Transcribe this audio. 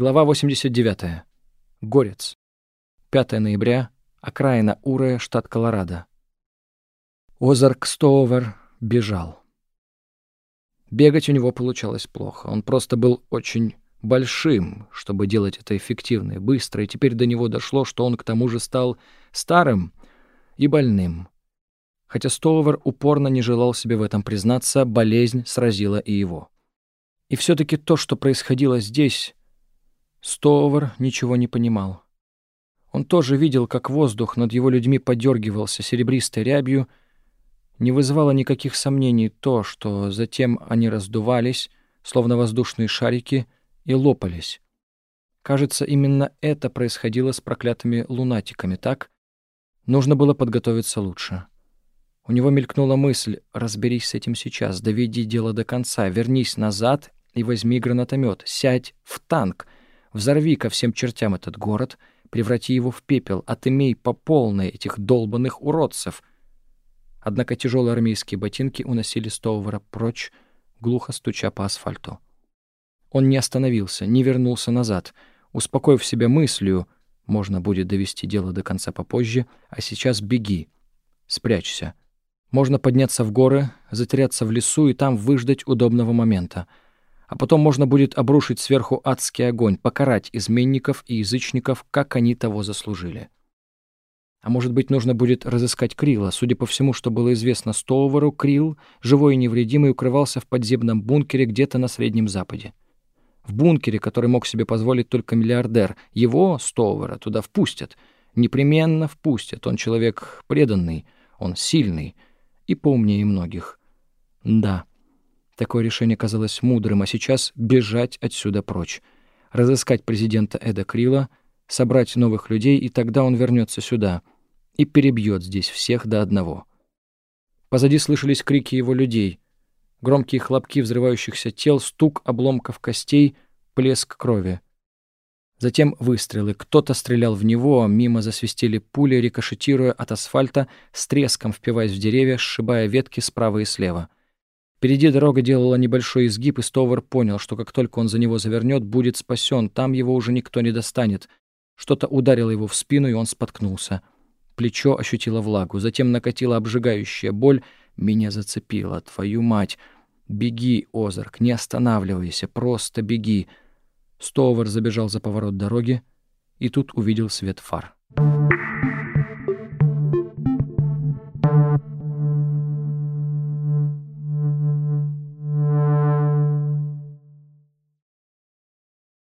Глава 89. Горец. 5 ноября. Окраина Уре, штат Колорадо. Озарк Стоувер бежал. Бегать у него получалось плохо. Он просто был очень большим, чтобы делать это эффективно и быстро, и теперь до него дошло, что он к тому же стал старым и больным. Хотя Стоувер упорно не желал себе в этом признаться, болезнь сразила и его. И все-таки то, что происходило здесь, Стоувер ничего не понимал. Он тоже видел, как воздух над его людьми подергивался серебристой рябью, не вызывало никаких сомнений то, что затем они раздувались, словно воздушные шарики, и лопались. Кажется, именно это происходило с проклятыми лунатиками, так? Нужно было подготовиться лучше. У него мелькнула мысль «разберись с этим сейчас, доведи дело до конца, вернись назад и возьми гранатомет, сядь в танк, взорви ко всем чертям этот город, преврати его в пепел, отымей по полной этих долбанных уродцев». Однако тяжелые армейские ботинки уносили Стоувера прочь, глухо стуча по асфальту. Он не остановился, не вернулся назад, успокоив себя мыслью, можно будет довести дело до конца попозже, а сейчас беги, спрячься. Можно подняться в горы, затеряться в лесу и там выждать удобного момента. А потом можно будет обрушить сверху адский огонь, покарать изменников и язычников, как они того заслужили. А может быть, нужно будет разыскать Крила. Судя по всему, что было известно Стоуверу, Крил, живой и невредимый, укрывался в подземном бункере где-то на Среднем Западе. В бункере, который мог себе позволить только миллиардер, его, Стоувера, туда впустят. Непременно впустят. Он человек преданный, он сильный — и поумнее многих. Да, такое решение казалось мудрым, а сейчас бежать отсюда прочь. Разыскать президента Эда Крила, собрать новых людей, и тогда он вернется сюда и перебьет здесь всех до одного. Позади слышались крики его людей, громкие хлопки взрывающихся тел, стук обломков костей, плеск крови. Затем выстрелы. Кто-то стрелял в него, мимо засвистели пули, рикошетируя от асфальта, с треском впиваясь в деревья, сшибая ветки справа и слева. Впереди дорога делала небольшой изгиб, и Стовар понял, что как только он за него завернет, будет спасен, там его уже никто не достанет. Что-то ударило его в спину, и он споткнулся. Плечо ощутило влагу, затем накатила обжигающая боль. «Меня зацепило, твою мать!» «Беги, Озарк, не останавливайся, просто беги!» Стоувер забежал за поворот дороги и тут увидел свет фар.